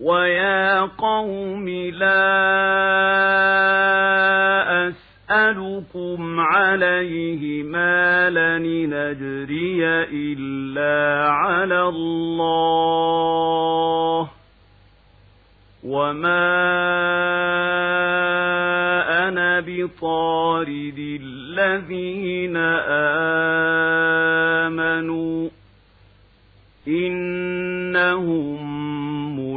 ويا قوم لا أسألكم عليه مالا نجري إلا على الله وما أنا بطارد الذين آمنوا إنهم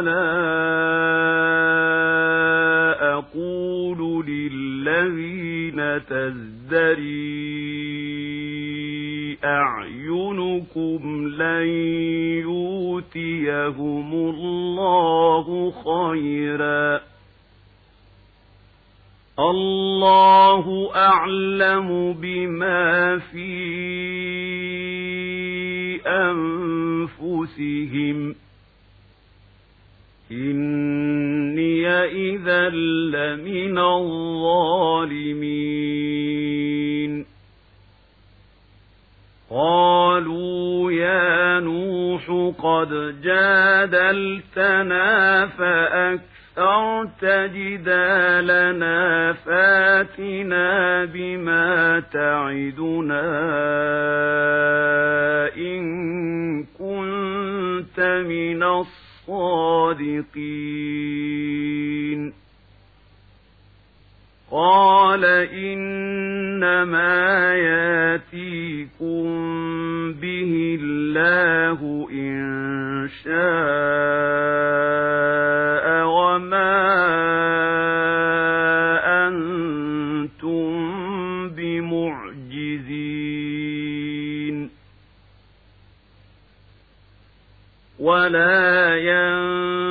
ولا أقول للذين تزدري أعينكم لن يؤتيهم الله خيرا الله أعلم بما في أنفسهم إني إذا لمن الظالمين قالوا يا نوح قد جادلتنا فأكثرت جدالنا فاتنا بما تعدنا إن كنت من الصادقين. قال إنما ياتيكم به الله إن شاء وما أنتم بمعجزين. ولا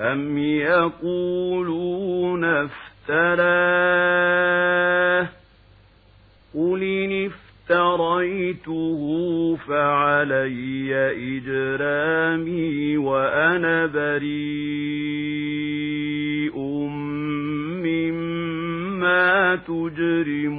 أم يقولون افتراه قل إن افتريته فعلي إجرامي وأنا بريء مما تجرمون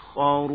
يسخرون